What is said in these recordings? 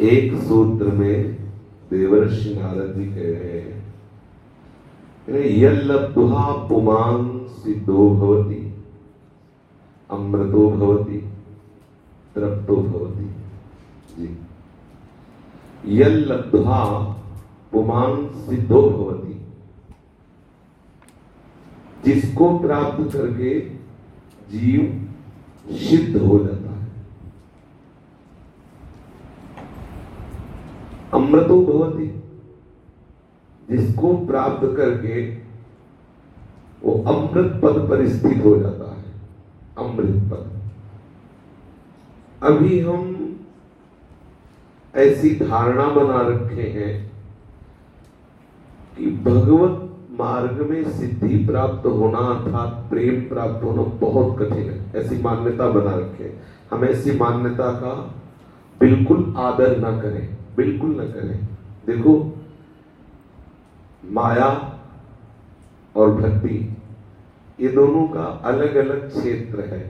एक सूत्र में देवर्षि नारद जी कह रहे हैं। यल्लब्ध्वा पुमान् सिद्धो भवती, अमृतो भवती, तृप्तो भवति। जी। यल्लब्ध्वा पुमान् सिद्धो भवती। जिसको प्राप्त करके जीव सिद्ध हो जाता है अमृतो भवति जिसको प्राप्त करके वो अमृत पद पर स्थित हो जाता है। अमृत पद। अभी हम ऐसी धारणा बना रखे हैं कि भगवत मार्ग में सिद्धि प्राप्त होना अर्थात प्रेम प्राप्त होना बहुत कठिन है। ऐसी मान्यता बना रखे हम ऐसी मान्यता का बिल्कुल आदर ना करें। बिल्कुल ना करें। देखो, माया और भक्ति, ये दोनों का अलग अलग क्षेत्र है।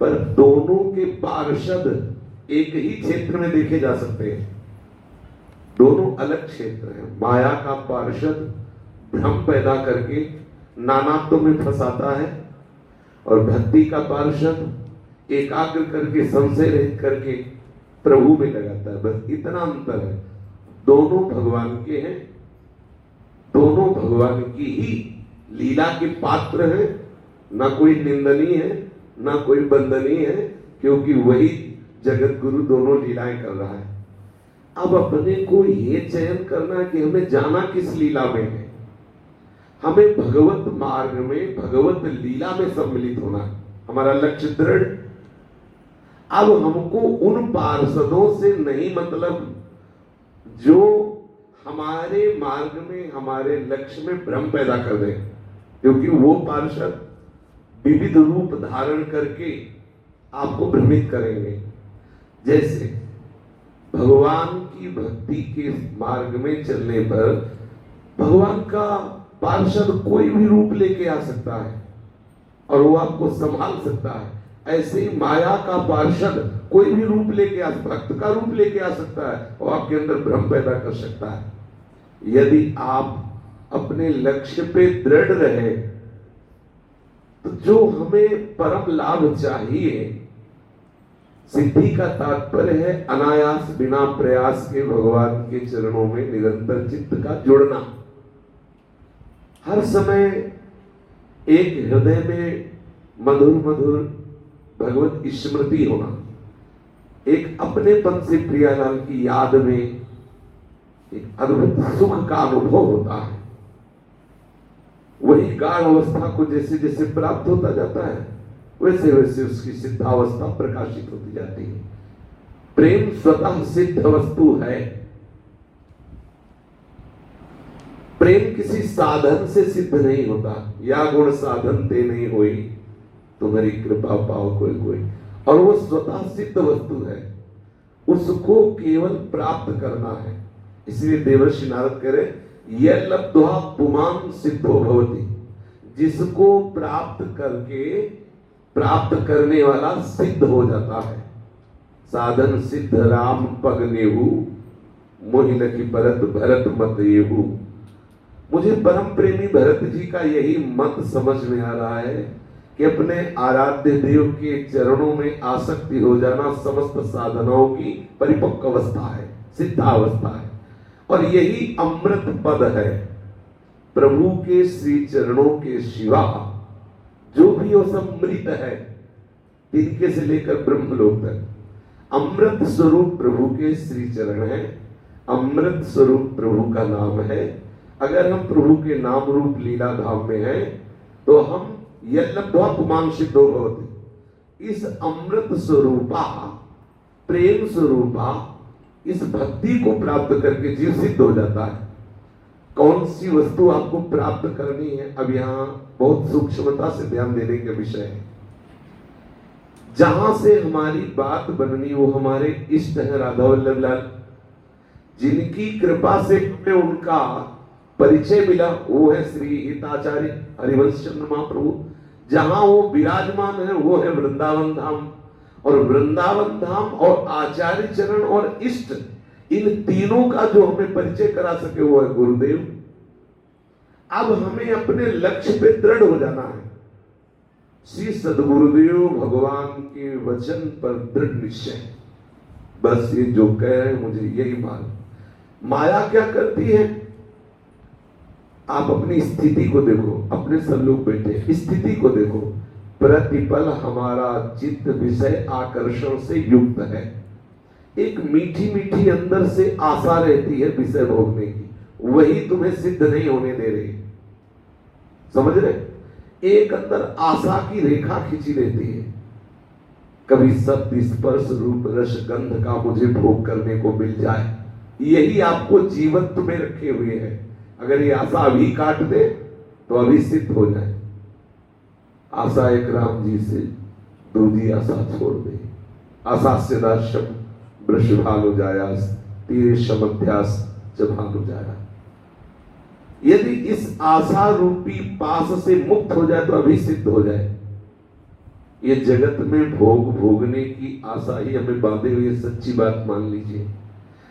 पर दोनों के पार्षद एक ही क्षेत्र में देखे जा सकते हैं। दोनों अलग क्षेत्र है। माया का पार्षद भ्रम पैदा करके नानात्व में फंसाता है और भक्ति का पार्षद एकाग्र करके, संशय रहित करके प्रभु में लगाता है। बस इतना अंतर है। दोनों भगवान के हैं। दोनों भगवान की ही लीला के पात्र है। ना कोई निंदनीय है, ना कोई बंदनीय है, क्योंकि वही जगत गुरु दोनों लीलाएँ कर रहा है। अब अपने को ये चयन करना कि हमें जाना किस लीला में है। हमें भगवत मार्ग में, भगवत लीला में सम्मिलित होना है। हमारा लक्ष्य दृढ़ अब हमको उन पार्षदों से नहीं मतलब जो हमारे मार्ग में, हमारे लक्ष्य में भ्रम पैदा कर दे क्योंकि वो पार्षद विविध रूप धारण करके आपको भ्रमित करेंगे। जैसे भगवान की भक्ति के मार्ग में चलने पर भगवान का पार्षद कोई भी रूप लेके आ सकता है और वो आपको संभाल सकता है। ऐसे माया का पार्षद कोई भी रूप लेके आ, भक्त का रूप लेके आ सकता है और आपके अंदर भ्रम पैदा कर सकता है। यदि आप अपने लक्ष्य पे दृढ़ रहे तो जो हमें परम लाभ चाहिए, सिद्धि का तात्पर्य है अनायास बिना प्रयास के भगवान के चरणों में निरंतर चित्त का जुड़ना। हर समय एक हृदय में मधुर मधुर भगवत स्मृति होना। एक अपने अपनेपन से प्रियालाल की याद में एक अद्भुत सुख का अनुभव होता है। वही गाढ़ अवस्था को जैसे जैसे प्राप्त होता जाता है, वैसे वैसे उसकी सिद्धावस्था प्रकाशित होती जाती है। प्रेम स्वतः सिद्ध वस्तु है। प्रेम किसी साधन से सिद्ध नहीं होता, या गुण साधन ते नहीं हुई तुम्हारी कृपा पाओ कोई कोई। और वो स्वतः सिद्ध वस्तु है। उसको केवल प्राप्त करना है। इसलिए देवर्षि नारद कह रहे यह लब्ध्वा पुमान सिद्धो भवती। जिसको प्राप्त करके, प्राप्त करने वाला सिद्ध हो जाता है। साधन सिद्ध राम पग नेहू, मोहिन की परत भरत मत येहू। मुझे परम प्रेमी भरत जी का यही मत समझ में आ रहा है। कि अपने आराध्य देव के चरणों में आसक्ति हो जाना समस्त साधनाओं की परिपक्व अवस्था है, सिद्धावस्था है। और यही अमृत पद है, प्रभु के श्री चरणों के शिवा, जो भी वो समृत है तिनके से लेकर ब्रह्मलोक तक। अमृत स्वरूप प्रभु के श्री चरण है, अमृत स्वरूप प्रभु का नाम है। अगर हम प्रभु के नाम रूप लीला धाम में हैं तो हम यज्ञ सिद्धो भवती इस अमृत स्वरूपा, प्रेम स्वरूपा, इस भक्ति को प्राप्त करके जीव सिद्ध हो जाता है। कौन सी वस्तु आपको प्राप्त करनी है? अब यहाँ बहुत सूक्ष्मता से ध्यान देने के विषय है। जहाँ से हमारी बात बननी, वो हमारे इष्ट है राधा वल्लभ लाल। जिनकी कृपा से हमें उनका परिचय मिला, वो है श्री हिताचार्य हरिवंश चंद्र महाप्रभु। जहाँ वो विराजमान है, वो है वृंदावन धाम। और वृंदावन धाम और आचार्य चरण और इष्ट, इन तीनों का जो हमें परिचय करा सके, वो है गुरुदेव। अब हमें अपने लक्ष्य पे दृढ़ हो जाना है। श्री सदगुरुदेव भगवान के वचन पर दृढ़ निश्चय। बस ये जो कह रहे हैं, मुझे यही मालूम माया क्या करती है? आप अपनी स्थिति को देखो, अपने सब लोग बैठे, स्थिति को देखो। प्रतिपल हमारा चित्त विषय आकर्षण से युक्त है। एक मीठी मीठी अंदर से आशा रहती है विषय भोगने की। वही तुम्हें सिद्ध नहीं होने दे रही। समझ रहे? एक अंदर आशा की रेखा खींची रहती है। कभी सत्य स्पर्श रूप रस गंध का मुझे भोग करने को मिल जाए। यही आपको जीवंत में रखे हुए है। अगर ये आशा अभी काट दे तो अभी सिद्ध हो जाए। आशा एक राम जी से दूधी आशा छोड़ दे। आशा से वृष भानु जाया, तीर जब भानु जाया। यदि इस आशा रूपी पास से मुक्त हो जाए तो अभी सिद्ध हो जाए। ये जगत में भोग भोगने की आशा ही हमें बांधे हुई सच्ची बात मान लीजिए।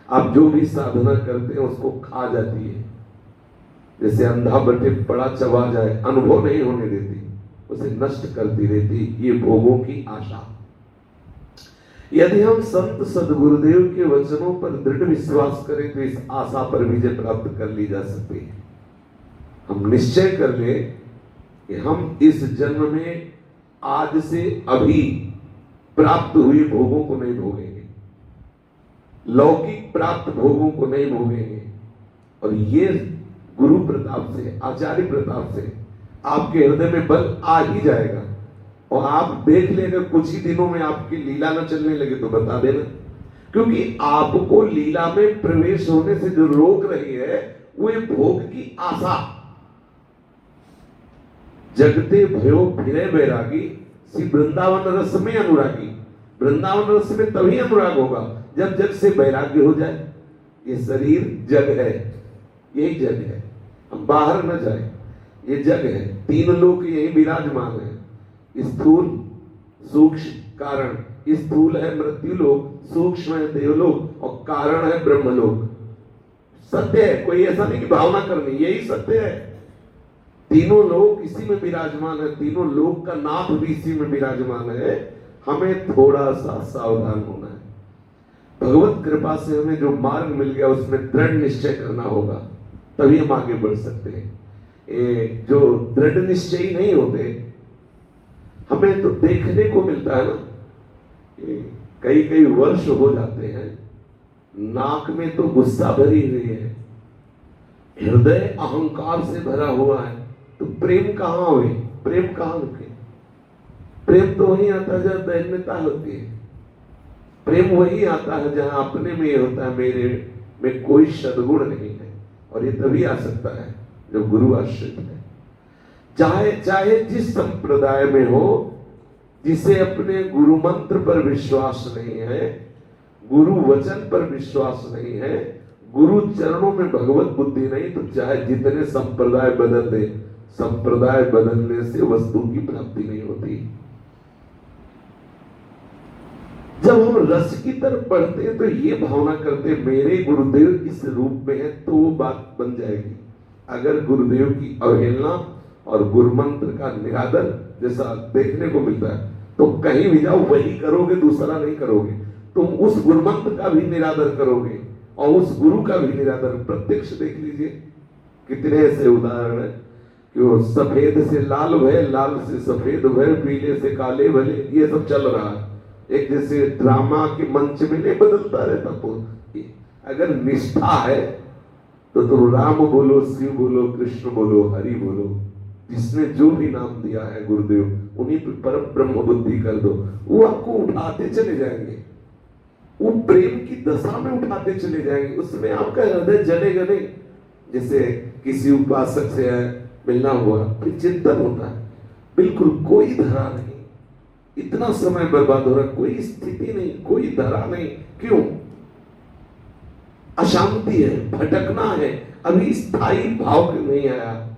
आप जो भी साधना करते हैं, उसको खा जाती है। जैसे अंधा बटे पड़ा चबा जाए, अनुभव नहीं होने देती, उसे नष्ट करती रहती, ये भोगों की आशा। यदि हम संत सदगुरुदेव के वचनों पर दृढ़ विश्वास करें तो इस आशा पर विजय प्राप्त कर ली जा सकती है। हम निश्चय कर ले कि हम इस जन्म में आज से अभी प्राप्त हुए भोगों को नहीं भोगेंगे। लौकिक प्राप्त भोगों को नहीं भोगेंगे। और ये गुरु प्रताप से, आचार्य प्रताप से, आपके हृदय में बल आ ही जाएगा। और आप देख लेगा कुछ ही दिनों में आपकी लीला न चलने लगे तो बता देना। क्योंकि आपको लीला में प्रवेश होने से जो रोक रही है, वो भोग की आशा। जगते भयो फिरे बैरागी, श्री वृंदावन रस में अनुरागी। वृंदावन रस में तभी अनुराग होगा, जब जग से वैराग्य हो जाए। ये शरीर जग है यही जग है। हम बाहर न जाए। ये जग है। तीन लोग यही विराजमान है। स्थूल सूक्ष्म कारण स्थूल है मृत्यु लोग सूक्ष्म है देवलोक और कारण है ब्रह्मलोक। सत्य है। कोई ऐसा नहीं कि भावना करनी, यही सत्य है। तीनों लोग इसी में विराजमान है। तीनों लोग का नाथ भी इसी में विराजमान है। हमें थोड़ा सा सावधान होना है। भगवत कृपा से हमें जो मार्ग मिल गया, उसमें दृढ़ निश्चय करना होगा। तभी हम आगे बढ़ सकते हैं। ए, जो दृढ़ निश्चय नहीं होते हमें तो देखने को मिलता है ना। कई कई वर्ष हो जाते हैं नाक में तो गुस्सा भरी हुई है। हृदय अहंकार से भरा हुआ है। तो प्रेम कहाँ हुए? प्रेम कहाँ रुके? प्रेम तो वही आता है जब दैन्यता होती है। प्रेम वही आता है जहाँ अपने में होता है। मेरे में कोई सदगुण नहीं। और ये तभी आ सकता है जो गुरु आश्रित है। चाहे चाहे जिस संप्रदाय में हो, जिसे अपने गुरु मंत्र पर विश्वास नहीं है, गुरु वचन पर विश्वास नहीं है, गुरु चरणों में भगवत बुद्धि नहीं तो चाहे जितने संप्रदाय बदल दे संप्रदाय बदलने से वस्तु की प्राप्ति नहीं होती। जब हम रस की तरफ़ बढ़ते हैं तो ये भावना करते मेरे गुरुदेव इस रूप में है तो वो बात बन जाएगी। अगर गुरुदेव की अवहेलना और गुरु मंत्र का निरादर जैसा देखने को मिलता है तो कहीं भी जाओ, वही करोगे, दूसरा नहीं करोगे। तुम उस गुरु मंत्र का भी निरादर करोगे और उस गुरु का भी निरादर प्रत्यक्ष देख लीजिए। कितने ऐसे उदाहरण है कि वो सफ़ेद से लाल भय, लाल से सफ़ेद भय, पीले से काले भले ये सब चल रहा है। एक जैसे ड्रामा के मंच में नहीं बदलता रहता तो अगर निष्ठा है तो तुम राम बोलो, शिव बोलो, कृष्ण बोलो, हरि बोलो। जिसने जो भी नाम दिया है गुरुदेव, उन्हीं पर परम ब्रह्म बुद्धि कर दो। वो आपको उठाते चले जाएँगे। वो प्रेम की दशा में उठाते चले जाएँगे। उसमें आपका हृदय जलेगा नहीं। जैसे किसी उपासक से मिलना हुआ, फिर चिंतन होता है। बिल्कुल कोई धरा नहीं। इतना समय बर्बाद हो रहा, कोई स्थिति नहीं, कोई धरा नहीं, क्यों? अशांति है, भटकना है, अभी स्थायी भाव नहीं आया?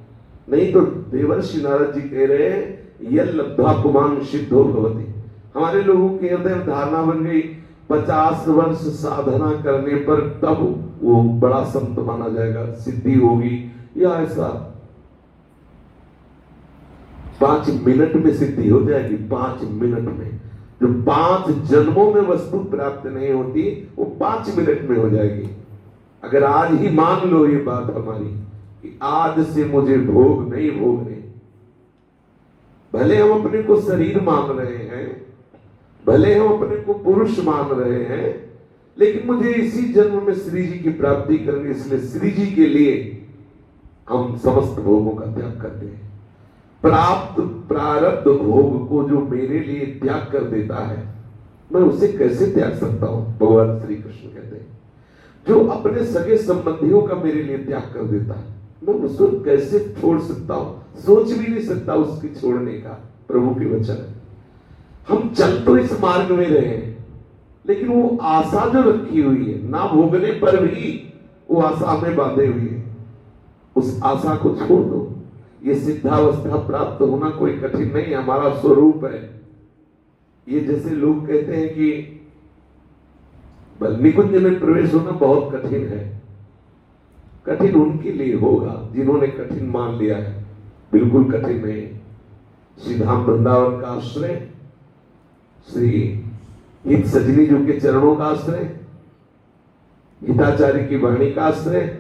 नहीं तो देवर्षि नारद जी कह रहे हैं, यह लब्धा पुमान सिद्धो भवती। हमारे लोगों के हृदय धारणा बन गई, पचास वर्ष साधना करने पर तब वो बड़ा संत माना जाएगा, सिद्धि होगी, या ऐसा पाँच मिनट में सिद्धि हो जाएगी, पाँच मिनट में। जो पाँच जन्मों में वस्तु प्राप्त नहीं होती, वो पाँच मिनट में हो जाएगी। अगर आज ही मान लो ये बात हमारी, कि आज से मुझे भोग नहीं भोगने भले हम अपने को शरीर मान रहे हैं, भले हम अपने को पुरुष मान रहे हैं, लेकिन मुझे इसी जन्म में श्री जी की प्राप्ति करनी, इसलिए श्री जी के लिए हम समस्त भोगों का त्याग करते हैं। प्राप्त प्रारब्ध भोग को जो मेरे लिए त्याग कर देता है, मैं उसे कैसे त्याग सकता हूँ? भगवान श्री कृष्ण कहते हैं, जो अपने सगे संबंधियों का मेरे लिए त्याग कर देता है, मैं उसको कैसे छोड़ सकता हूँ? सोच भी नहीं सकता उसके छोड़ने का, प्रभु के वचन। हम चल तो इस मार्ग में रहे हैं, लेकिन वो आशा जो रखी हुई है, ना भोगने पर भी वो आशा हमें बांधे हुई है। उस आशा को छोड़ दो। ये सिद्धावस्था प्राप्त होना कोई कठिन नहीं, हमारा स्वरूप है। ये जैसे लोग कहते हैं कि निकुंज में प्रवेश होना बहुत कठिन है। कठिन उनके लिए होगा, जिन्होंने कठिन मान लिया है। बिल्कुल कठिन नहीं। श्री धाम वृंदावन का आश्रय, श्री हित सजनी जी के चरणों का आश्रय, हिताचार्य की वाणी का आश्रय,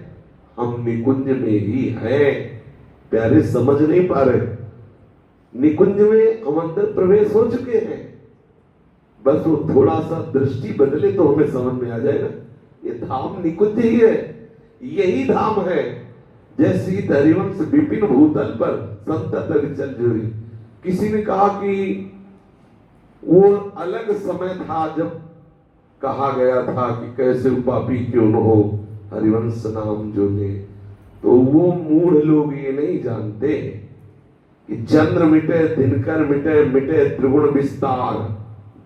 हम निकुंज में ही हैं। प्यारे, समझ नहीं पा रहे। निकुंज में हम अंदर प्रवेश हो चुके हैं। बस वो थोड़ा सा दृष्टि बदले तो हमें समझ में आ जाएगा ये धाम निकुंज ही है। यही धाम है। जैसी हरिवंश विपिन भूतल पर संत चल जुड़ी। किसी ने कहा कि वो अलग समय था जब कहा गया था कि कैसे पापी क्यों न हो हरिवंश नाम जो ले तो वो मूढ़ लोग ये नहीं जानते कि चंद्र मिटे, दिनकर मिटे मिटे त्रिगुण विस्तार।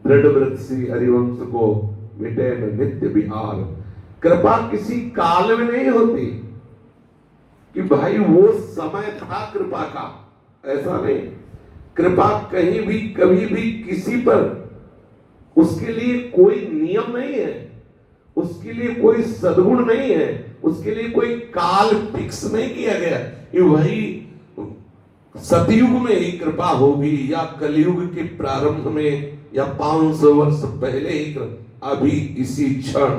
दृढ़ सी हरिवंश को मिटे में नित्य बिहार कृपा किसी काल में नहीं होती कि भाई वो समय था कृपा का। ऐसा नहीं। कृपा कहीं भी, कभी भी किसी पर उसके लिए कोई नियम नहीं है। उसके लिए कोई सदगुण नहीं है। उसके लिए कोई काल फिक्स नहीं किया गया कि वही सतयुग में ही कृपा होगी या कलयुग के प्रारंभ में या पाँच सौ वर्ष पहले ही अभी इसी क्षण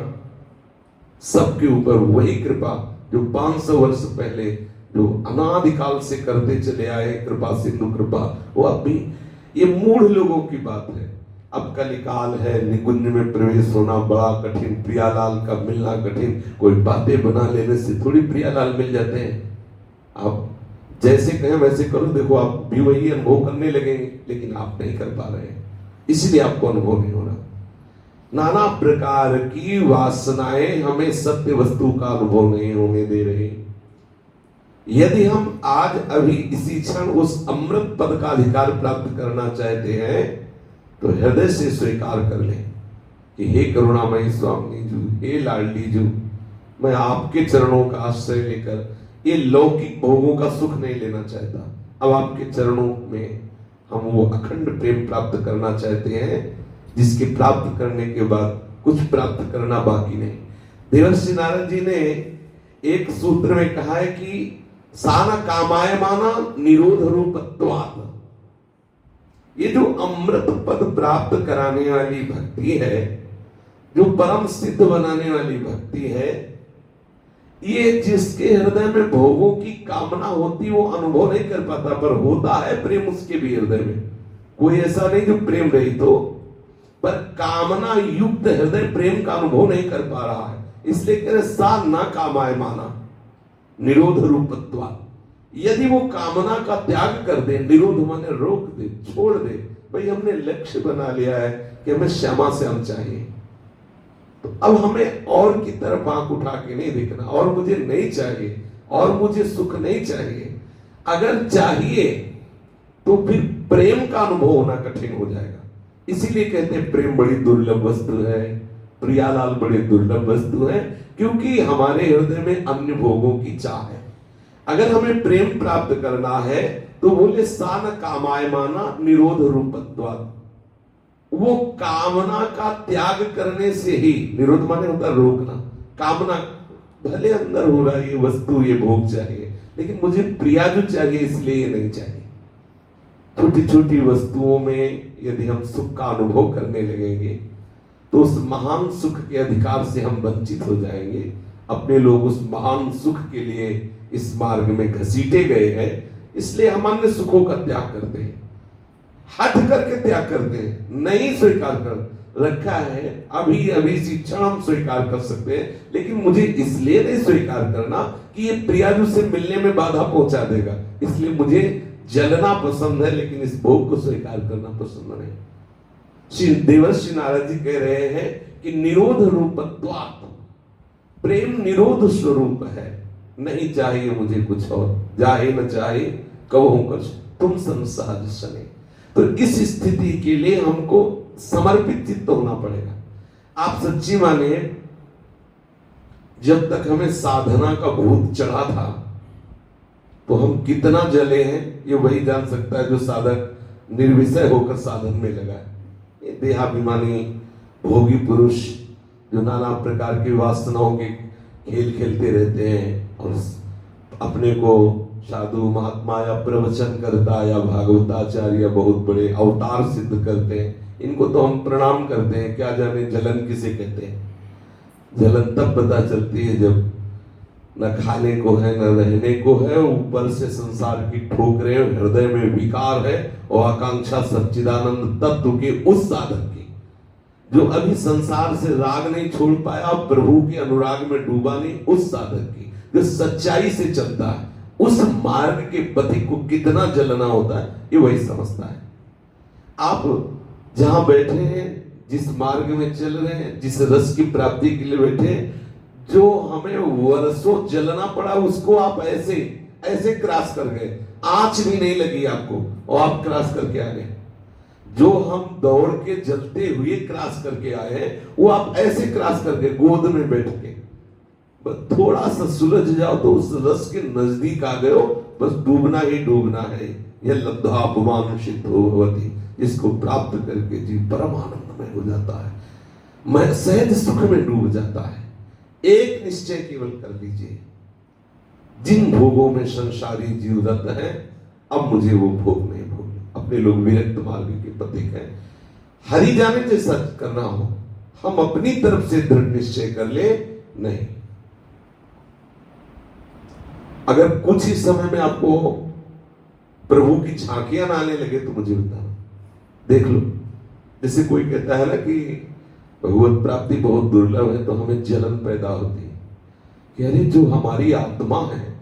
सबके ऊपर वही कृपा जो पाँच सौ वर्ष पहले जो अनादिकाल से करते चले आए, कृपा, सिंधु कृपा, वो अभी ये मूढ़ लोगों की बात है। अब कलिकाल है निकुंज में प्रवेश होना बड़ा कठिन। प्रियालाल का मिलना कठिन। कोई बातें बना लेने से थोड़ी प्रियालाल मिल जाते हैं। आप जैसे कहें वैसे करो। देखो, आप भी वही अनुभव करने लगेंगे, लेकिन आप नहीं कर पा रहे इसलिए आपको अनुभव नहीं हो रहा। नाना प्रकार की वासनाएँ हमें सत्य वस्तु का अनुभव नहीं होने दे रहे। यदि हम आज अभी इसी क्षण उस अमृत पद का अधिकार प्राप्त करना चाहते हैं तो हृदय से स्वीकार कर ले कि हे करुणामयी स्वामी जू, हे लाडली जू, मैं आपके चरणों का आश्रय लेकर ये लौकिक भोगों का सुख नहीं लेना चाहता। अब आपके चरणों में हम वो अखंड प्रेम प्राप्त करना चाहते हैं, जिसके प्राप्त करने के बाद कुछ प्राप्त करना बाकी नहीं। देवर्षि नारायण जी ने एक सूत्र में कहा है कि साना कामाय माना निरोध रूपत्वाद ये जो अमृत पद प्राप्त कराने वाली भक्ति है, जो परम सिद्ध बनाने वाली भक्ति है, ये जिसके हृदय में भोगों की कामना होती, वो अनुभव नहीं कर पाता, पर होता है प्रेम उसके भी हृदय में। कोई ऐसा नहीं जो प्रेम रही तो पर कामना युक्त हृदय प्रेम का अनुभव नहीं कर पा रहा है। इसलिए कह रहे, सा ना कामाय माना, निरोध रूपत्वा। यदि वो कामना का त्याग कर दे, निरोध माने रोक दे, छोड़ दे, भाई हमने लक्ष्य बना लिया है कि हमें श्यामा से हम चाहिए तो अब हमें और की तरफ़ आँख उठा के नहीं देखना, और मुझे नहीं चाहिए, और मुझे सुख नहीं चाहिए। अगर चाहिए तो फिर प्रेम का अनुभव होना कठिन हो जाएगा। इसीलिए कहते हैं, प्रेम बड़ी दुर्लभ वस्तु है, प्रियालाल बड़ी दुर्लभ वस्तु है, क्योंकि हमारे हृदय में अन्य भोगों की चाह है। अगर हमें प्रेम प्राप्त करना है तो बोले सान कामाय माना निरोध रूप वो कामना का त्याग करने से ही, निरोध माने होता रोकना। कामना, भले अंदर हो रहा है, ये वस्तु, ये भोग चाहिए, लेकिन मुझे प्रिया जो चाहिए, इसलिए ये नहीं चाहिए। छोटी छोटी वस्तुओं में यदि हम सुख का अनुभव करने लगेंगे तो उस महान सुख के अधिकार से हम वंचित हो जाएँगे। अपने लोग उस महान सुख के लिए इस मार्ग में घसीटे गए हैं, इसलिए हम अन्य सुखों का त्याग करते हैं। हट करके त्याग करते हैं, नहीं स्वीकार कर रखा है, अभी अभी शिक्षण हम स्वीकार कर सकते हैं, लेकिन मुझे इसलिए नहीं स्वीकार करना कि ये प्रियाजू से मिलने में बाधा पहुँचा देगा। इसलिए मुझे जलना पसंद है, लेकिन इस भोग को स्वीकार करना पसंद नहीं। श्री देवर्षि नारद जी कह रहे हैं कि निरोध रूप प्रेम निरोध स्वरूप है। नहीं चाहिए मुझे कुछ और। जाए न चाहे, कहो कुछ। तुम संसार सने। तो इस स्थिति के लिए हमको समर्पित चित्त होना पड़ेगा। आप सच्ची माने जब तक हमें साधना का भूत चढ़ा था तो हम कितना जले हैं, ये वही जान सकता है जो साधक निर्विषय होकर साधन में लगा है। देहाभिमानी, भोगी पुरुष, जो नाना प्रकार की वासनाओं के खेल खेलते रहते हैं और अपने को साधु महात्मा या प्रवचन करता या भागवताचार्य बहुत बड़े अवतार सिद्ध करते हैं, इनको तो हम प्रणाम करते हैं, क्या जाने जलन किसे कहते हैं। जलन तब पता चलती है जब न खाने को है, न रहने को है, ऊपर से संसार की ठोकरें हृदय में विकार है और आकांक्षा सच्चिदानंद तत्व के उस साधक की। जो अभी संसार से राग नहीं छोड़ पाया, प्रभु के अनुराग में डूबा नहीं, उस साधक की। जो सच्चाई से चलता है, उस मार्ग के पति को कितना जलना होता है, ये वही समझता है। आप जहाँ बैठे हैं, जिस मार्ग में चल रहे हैं, जिस रस की प्राप्ति के लिए बैठे हैं, जो हमें वर्षों जलना पड़ा, उसको आप ऐसे ऐसे क्रॉस कर गए। आँच भी नहीं लगी आपको, और आप क्रॉस करके आ गए। जो हम दौड़ के जलते हुए क्रॉस करके आए हैं, वो आप ऐसे क्रॉस करके गोद में बैठ के बस थोड़ा सा सुलझ जाओ तो उस रस के नज़दीक आ गए हो। बस डूबना ही डूबना है। यह लब्धा अपमान सिद्ध होती इसको प्राप्त करके जीव परम आनंद में हो जाता है। मैं सहज सुख में डूब जाता है। एक निश्चय केवल कर लीजिए। जिन भोगों में संसारी जीव रत है, अब मुझे वो भोग नहीं भोग अपने लोग विरक्त मार्ग के प्रतीक है। हरि जाने से सच करना हो, हम अपनी तरफ़ से दृढ़ निश्चय कर ले, नहीं। अगर कुछ ही समय में आपको प्रभु की झांकियाँ ना आने लगे तो मुझे बताना देख लो। जैसे कोई कहता है ना कि भगवत प्राप्ति बहुत दुर्लभ है तो हमें जलन पैदा होती है। अरे, जो हमारी आत्मा है,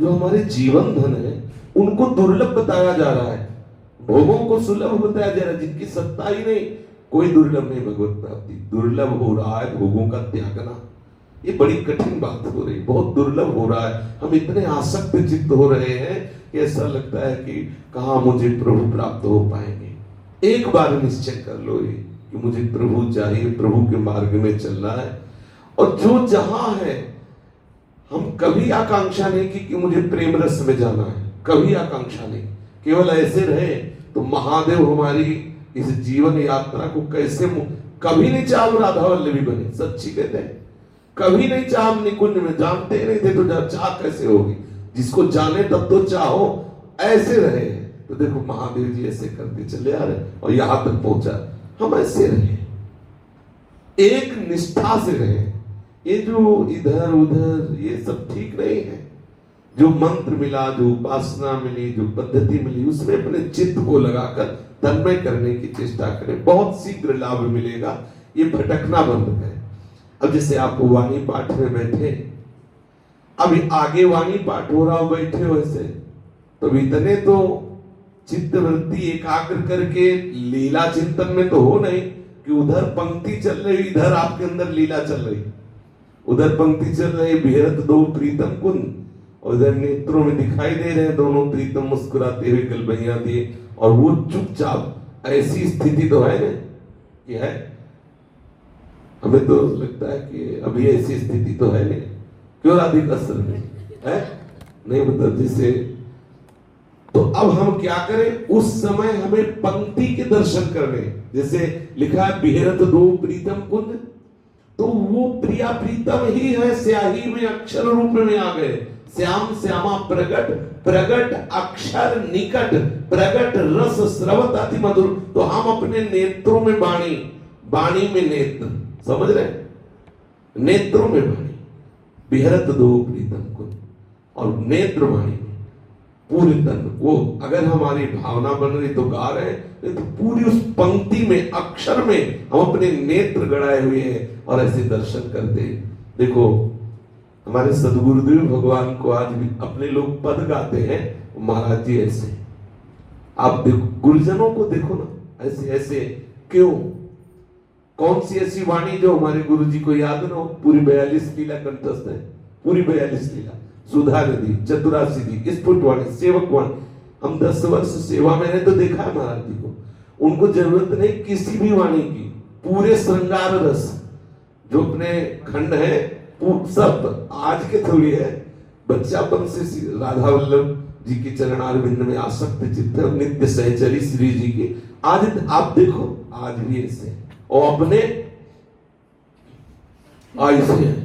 जो हमारे जीवन धन है, उनको दुर्लभ बताया जा रहा है। भोगों को सुलभ बताया जा रहा है, जिनकी सत्ता ही नहीं। कोई दुर्लभ नहीं भगवत प्राप्ति। दुर्लभ हो रहा है भोगों का त्यागना। ये बड़ी कठिन बात हो रही, बहुत दुर्लभ हो रहा है। हम इतने आसक्त चित्त हो रहे हैं कि ऐसा लगता है कि कहा मुझे प्रभु प्राप्त हो पाएँगे। एक बार निश्चय कर लो ये, कि मुझे प्रभु चाहिए, प्रभु के मार्ग में चलना है। और जो जहाँ है, हम कभी आकांक्षा नहीं की कि मुझे प्रेम रस में जाना है। कभी आकांक्षा नहीं। केवल ऐसे रहे तो महादेव हमारी इस जीवन यात्रा को कैसे कभी नहीं चाहो राधा वल्लभी बने, सच्ची कहते हैं। कभी नहीं चाह निकुंज में जानते नहीं थे तो चाह कैसे होगी? जिसको जाने तब तो चाहो, ऐसे रहे। तो देखो महादेव जी ऐसे करते चले आ रहे और यहाँ तक पहुँचा। हम ऐसे रहे। एक निष्ठा से रहे। ये जो इधर उधर, ये सब ठीक नहीं है। जो मंत्र मिला, जो उपासना मिली, जो पद्धति मिली, उसमें अपने चित्त को लगाकर तन्मय करने की चेष्टा करें। बहुत शीघ्र लाभ मिलेगा। ये भटकना बंद करें। अब जैसे आप वाणी पाठ में बैठे, अभी आगे वाणी पाठ हो रहा हो बैठे वैसे तो इतने तो चित्त वृत्ति एकाग्र करके लीला चिंतन में तो हो नहीं, कि उधर पंक्ति चल रही, इधर आपके अंदर लीला चल रही। उधर पंक्ति चल रही बेहद दो प्रीतम कुंद, और इधर नेत्रों में दिखाई दे रहे हैं, दोनों प्रीतम मुस्कुराते हुए गलबैया दिए, और वो चुपचाप ऐसी स्थिति तो है ना कि है? हमें तो लगता है कि अभी ऐसी स्थिति तो है नहीं। क्यों अधिक असर में? है? नहीं मतलब जिसे तो अब हम क्या करें? उस समय हमें पंक्ति के दर्शन करने। जैसे लिखा है, बिहरत दो प्रीतम कुंज। तो वो प्रिया प्रीतम ही है, स्याही में अक्षर रूप में आ गए। श्याम श्यामा प्रगट प्रगट अक्षर निकट, प्रगट रस स्रवत अति मधुर। तो हम अपने नेत्रों में बाणी वाणी में नेत्र। समझ रहे? नेत्रों में वाणी बिहरत दो प्रीतम कुंज और नेत्र वाणी पूरे तन वो अगर हमारी भावना बन रही तो गा रहे हैं। तो पूरी उस पंक्ति में, अक्षर में हम अपने नेत्र गड़ाए हुए हैं और ऐसे दर्शन करते हैं। देखो, हमारे सदगुरुदेव भगवान को आज भी अपने लोग पद गाते हैं। महाराज जी ऐसे। आप देखो, गुरुजनों को देखो ना। ऐसे ऐसे। क्यों? कौन सी ऐसी वाणी जो हमारे गुरु जी को याद ना हो? पूरी बयालीस लीला कंठस्थ है। पूरी बयालीस लीला। सुधा नदी चतुरासी दी स्फुटवाणी सेवक वाणी। हम दस वर्ष सेवा में है तो देखा है महाराज जी को। उनको ज़रूरत नहीं किसी भी वाणी की। पूरे श्रृंगार रस, जो अपने खंड है सब आज के थोड़ी है। बच्चापन से राधा वल्लभ जी के चरणार बिंद में आसक्त चित्त नित्य सहचरी श्री जी के। आज आप देखो, आज भी ऐसे और अपने ऐसे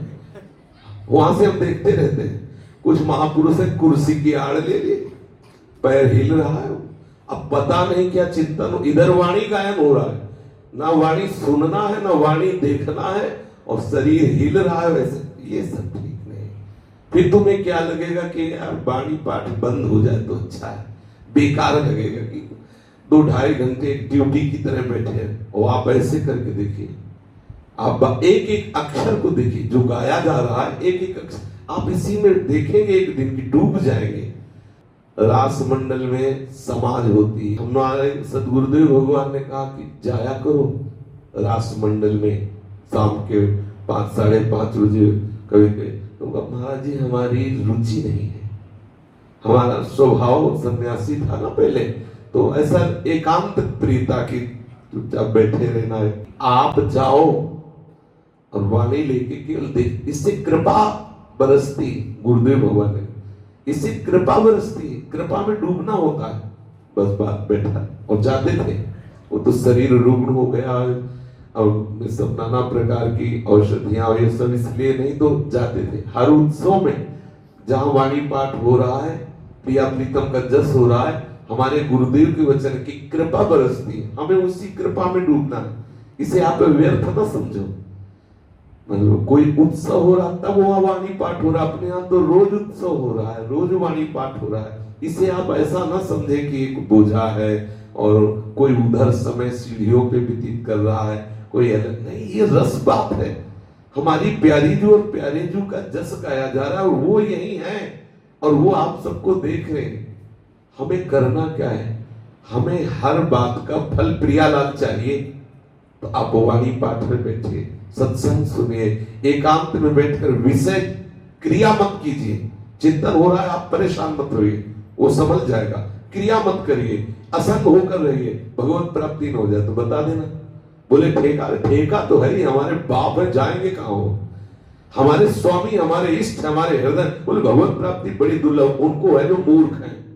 वहाँ से हम देखते रहते हैं। कुछ महापुरुष है, कुर्सी की आड़ ले लिए, पैर हिल रहा है। अब पता नहीं क्या चिंतन इधर वाणी गायब हो रहा है। ना वाणी सुनना है, ना वाणी देखना है, और शरीर हिल रहा है वैसे। ये सब ठीक नहीं। फिर तुम्हें क्या लगेगा कि यार वाणी पाठ बंद हो जाए तो अच्छा है। बेकार लगेगा कि दो ढाई घंटे ड्यूटी की तरह बैठे हैं। और आप ऐसे करके देखिए। आप एक एक अक्षर को देखिए। जो गाया जा रहा है, एक एक अक्षर आप इसी में देखेंगे एक दिन की डूब जाएँगे। रास मंडल में समाज होती है। हमारे सदगुरुदेव भगवान ने कहा कि जाया करो रास मंडल में। शाम के पाँच, साढ़े पाँच बजे कभी कभी। तो महाराज जी, हमारी रुचि नहीं है। हमारा स्वभाव सन्यासी था ना पहले। तो ऐसा एकांत प्रियता की चुपचाप बैठे रहना है। आप जाओ और वाणी लेके केवल देख इससे कृपा बरसती गुरुदेव भगवान ने। इसी कृपा बरसती, कृपा में डूबना होता है। बस बात बैठा और जाते थे। वो तो शरीर रुग्ण हो गया और सब नाना प्रकार की औषधियाँ ये सब इसलिए नहीं तो जाते थे। हर उत्सव में जहाँ वाणी पाठ हो रहा है, प्रिया प्रीतम का जस हो रहा है हमारे गुरुदेव के वचन की कृपा बरसती है। हमें उसी कृपा में डूबना है। इसे आप व्यर्थ न समझो। मतलब कोई उत्सव हो रहा, तब वहाँ वाणी पाठ हो रहा। अपने यहाँ तो रोज उत्सव हो रहा है, रोज वाणी पाठ हो रहा है। इसे आप ऐसा ना समझे कि एक बोझा है और कोई उधर समय सीढ़ियों पे व्यतीत कर रहा है, कोई अलग नहीं, ये रस बात है। हमारी प्यारी जू और प्यारे जू का जस गाया जा रहा है वो यही है और वो आप सबको देख रहे हैं। हमें करना क्या है? हमें हर बात का फल प्रियालाल चाहिए। तो आप वाणी पाठ में बैठिए, सत्संग सुनिए, एकांत में बैठकर विषय क्रिया मत कीजिए। चिंतन हो रहा है, आप परेशान मत होइए, वो समझ जाएगा। क्रिया मत करिए, असंग होकर रहिए, भगवत प्राप्ति न हो जाए तो बता देना। बोले, ठेका ठेका तो है ही, हमारे बाप है, जाएँगे कहा हो हमारे स्वामी, हमारे इष्ट, हमारे हृदय, बोले, भगवत प्राप्ति बड़ी दुर्लभ, उनको है जो मूर्ख है।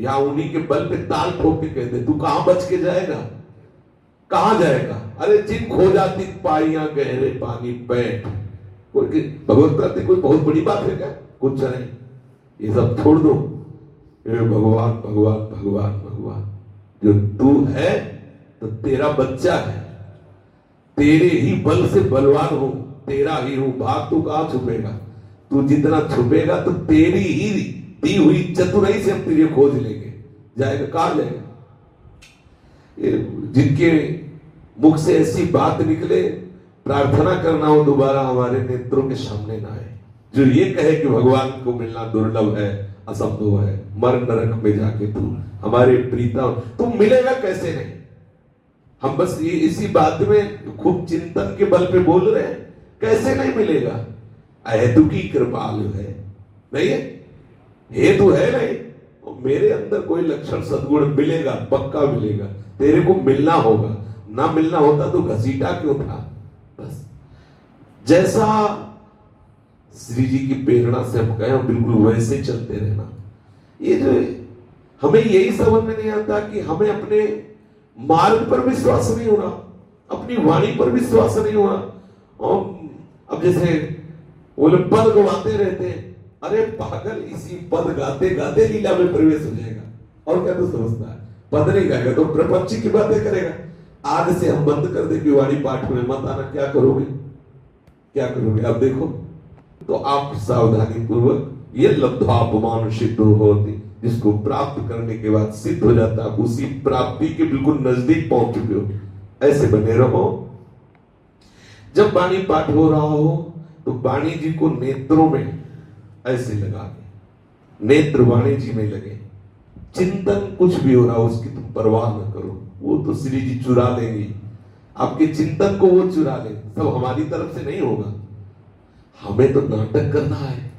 या उन्हीं के बल पे ताल ठोक के कहते तू कहाँ बच के जाएगा? कहा जाएगा? अरे जिन खो जाती पाइया गहरे पानी, बैठ। भगवत प्राप्ति कोई बहुत बड़ी बात है क्या? कुछ नहीं। ये सब छोड़ दो। भगवान भगवान भगवान भगवान, जो तू है तो तेरा बच्चा है। तेरे ही बल से बलवान हो, तेरा ही हूँ। भाग तू कहा छुपेगा? तू जितना छुपेगा तो तेरी ही दी हुई चतुराई से हम तेरे खोज लेंगे। जाएगा, कहा जाएगा? जिनके मुख से ऐसी बात निकले, प्रार्थना करना हो दोबारा हमारे नेत्रों के सामने ना आए। जो ये कहे कि भगवान को मिलना दुर्लभ है, असंभव है, मर नरक में जाके तू, हमारे प्रीता तू मिलेगा कैसे नहीं? हम बस ये इसी बात में खूब चिंतन के बल पे बोल रहे हैं, कैसे नहीं मिलेगा? अहेतु की कृपाल है, नहीं है? हेतु है नहीं। तो मेरे अंदर कोई लक्षण सदगुण मिलेगा, पक्का मिलेगा, तेरे को मिलना होगा। ना मिलना होता तो घसीटा क्यों था? बस। जैसा श्री जी की प्रेरणा से हम कहे बिल्कुल वैसे चलते रहना। ये जो हमें यही समझ में नहीं आता कि हमें अपने मार्ग पर विश्वास नहीं होना, अपनी वाणी पर विश्वास नहीं हो रहा और अब जैसे वो लोग पद गवाते रहते हैं अरे पागल, इसी पद गाते गाते लीला में प्रवेश हो जाएगा। और क्या तो समझता है? पद नहीं गाएगा तो प्रपंच की बातें करेगा। आज से हम बंद कर दे वाणी पाठ में। मत आना, क्या करोगे? क्या करोगे? अब देखो तो आप सावधानी पूर्वक ये लब्धापमान सिद्ध होती, जिसको प्राप्त करने के बाद सिद्ध हो जाता है उसी प्राप्ति के बिल्कुल नज़दीक पहुँच चुके हो। ऐसे बने रहो। जब वाणी पाठ हो रहा हो तो वाणी जी को नेत्रों में ऐसे लगा के। नेत्र वाणी जी में लगे। चिंतन कुछ भी हो रहा हो, उसकी तुम परवाह न करो। वो तो श्री जी चुरा लेंगे आपके चिंतन को वो चुरा ले सब हमारी तरफ़ से नहीं होगा। हमें तो नाटक करना है।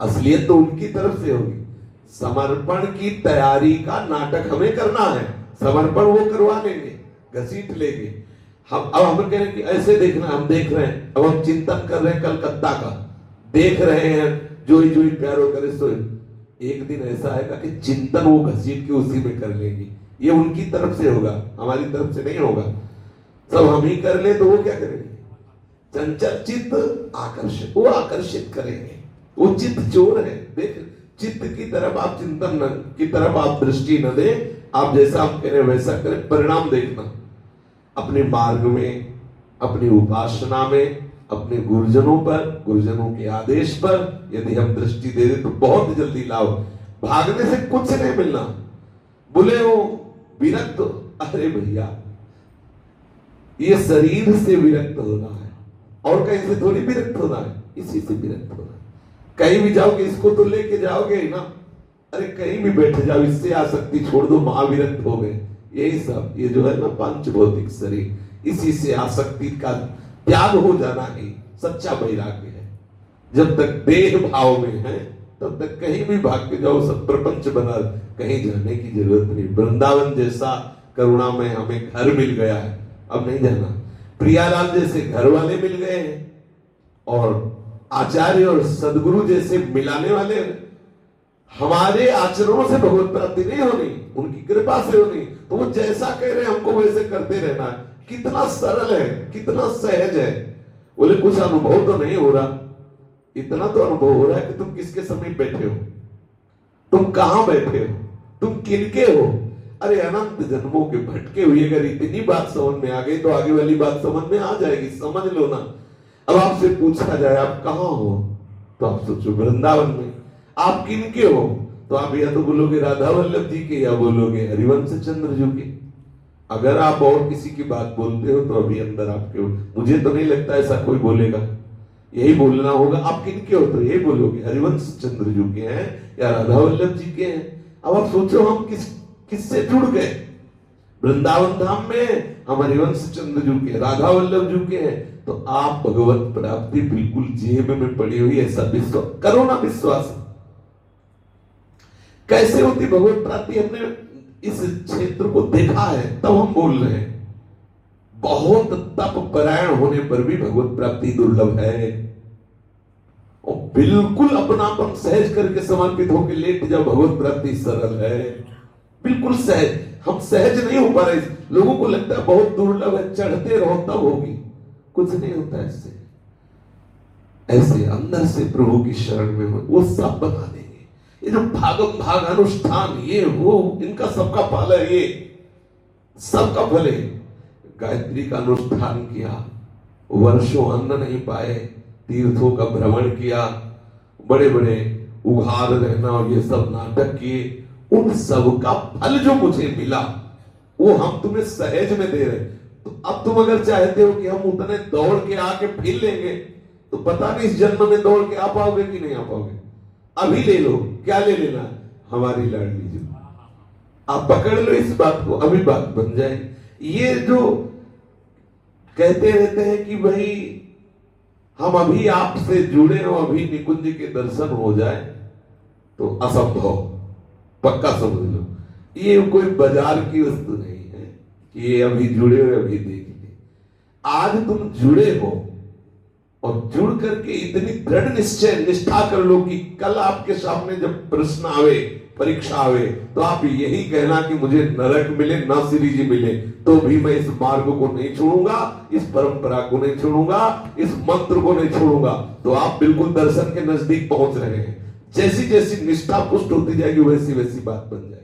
असलियत तो उनकी तरफ़ से होगी। समर्पण की तैयारी का नाटक हमें करना है। समर्पण वो करवा लेंगे घसीट लेंगे। हम अब हम कह रहे हैं कि ऐसे देखना, हम देख रहे हैं। अब हम चिंतन कर रहे हैं कलकत्ता का। देख रहे हैं जो ही जो ही प्यारो करे सो एक दिन ऐसा आएगा कि चिंतन वो घसीट के उसी में कर लेंगे। ये उनकी तरफ़ से होगा, हमारी तरफ़ से नहीं होगा। सब हम ही कर ले तो वो क्या करेंगे? चंचल चित्त आकर्षित, वो आकर्षित करेंगे। वो चित्त चोर है। देख, चित्त की तरफ़ आप चिंतन न, की तरफ़ आप दृष्टि न दे, आप जैसा आप करें वैसा करें, परिणाम देखना। अपने मार्ग में, अपनी उपासना में अपने गुरुजनों पर गुरुजनों के आदेश पर यदि हम दृष्टि दे दे तो बहुत जल्दी लाभ। भागने से कुछ नहीं मिलना। बोले हो विरक्त तो, अरे भैया ये शरीर से विरक्त होना है और कहीं से थोड़ी विरक्त होना है इसी से विरक्त होना है। कहीं भी जाओगे इसको तो लेके जाओगे ना। अरे कहीं भी बैठ जाओ इससे आसक्ति छोड़ दो महाविरक्त हो गए। यही सब ये जो है ना पंच भौतिक शरीर। इसी से आसक्ति का त्याग हो जाना ही सच्चा वैराग्य है। जब तक देह भाव में है, तब तक कहीं भी भाग के जाओ सब प्रपंच बना कहीं जाने की ज़रूरत नहीं। वृंदावन जैसा करुणा में हमें घर मिल गया है। अब नहीं जाना। प्रियालाल जैसे घर वाले मिल गए हैं, और आचार्य और सदगुरु जैसे मिलाने वाले हमारे आचरणों से भगवत प्राप्ति नहीं होनी, उनकी कृपा से होनी। तो वो जैसा कह रहे हैं, हमको वैसे करते रहना है। कितना सरल है, कितना सहज है। बोले, कुछ अनुभव तो नहीं हो रहा। इतना तो अनुभव हो रहा है कि तुम किसके समीप बैठे हो? तुम कहाँ बैठे हो? तुम किनके हो? अरे, अनंत जन्मों के भटके हुए, अगर इतनी बात समझ में आ गई तो आगे वाली बात समझ में आ जाएगी। समझ लो ना। अब आपसे पूछा जाए, आप कहा हो? तो आप सोचो, वृंदावन में। आप किनके हो? तो आप या तो बोलोगे राधा वल्लभ जी के, या बोलोगे हरिवंश चंद्र जी के। अगर आप और किसी की बात बोलते हो तो अभी अंदर आपके मुझे तो नहीं लगता ऐसा कोई बोलेगा। यही बोलना होगा। आप किन के हो? तो यही बोलोगे। हरिवंश चंद्र जी के हैं या राधा वल्लभ जी के हैं? अब आप सोचो, हम किस, किससे जुड़ गए? वृंदावन धाम में हम हरिवंश चंद्र जी के, राधा वल्लभ जी के हैं। तो आप भगवत प्राप्ति बिल्कुल जेब में पड़ी हुई, ऐसा विश्वास करो ना विश्वास। कैसे होती भगवत प्राप्ति? हमने इस क्षेत्र को देखा है, तब हम बोल रहे हैं, बहुत तप परायण होने पर भी भगवत प्राप्ति दुर्लभ है। और बिल्कुल अपनापन सहज करके समर्पित होकर लेट जाओ भगवत प्राप्ति सरल है। बिल्कुल सहज। हम सहज नहीं हो पा रहे। लोगों को लगता है बहुत दुर्लभ है, चढ़ते रहो, तब होगी। कुछ नहीं होता इससे ऐसे अंदर से प्रभु की शरण में वो सब बता दे। ये जो भागम भाग अनुष्ठान ये वो इनका सबका फल है ये, सबका फल है गायत्री का अनुष्ठान किया, वर्षों अन्न नहीं पाए, तीर्थों का भ्रमण किया बड़े बड़े उघार रहना और ये सब नाटक किए, उन सब का फल जो मुझे मिला, वो हम तुम्हें सहज में दे रहे तो अब तुम अगर चाहते हो कि हम उतने दौड़ के आके फिर लेंगे तो पता नहीं इस जन्म में दौड़ के आ पाओगे कि नहीं आ पाओगे। अभी ले लो, क्या ले लेना? हमारी लाडली जी। आप पकड़ लो इस बात को, अभी बात बन जाए। ये जो कहते रहते हैं कि भाई, हम अभी आपसे जुड़े हो, अभी निकुंज के दर्शन हो जाए तो असंभव। पक्का समझ लो। ये कोई बाज़ार की वस्तु नहीं है कि ये अभी जुड़े हुए, अभी देख आज तुम जुड़े हो और जुड़ करके इतनी दृढ़ निश्चय, निष्ठा कर लो कि कल आपके सामने जब प्रश्न आवे, परीक्षा आवे तो आप यही कहना कि मुझे नरक मिले, ना जी मिले तो भी मैं इस मार्ग को नहीं छोड़ूँगा, इस परंपरा को नहीं छोड़ूँगा, इस मंत्र को नहीं छोड़ूँगा। तो आप बिल्कुल दर्शन के नज़दीक पहुँच रहे हैं। जैसी जैसी निष्ठा पुष्ट होती जाएगी वैसी वैसी बात बन जाएगी।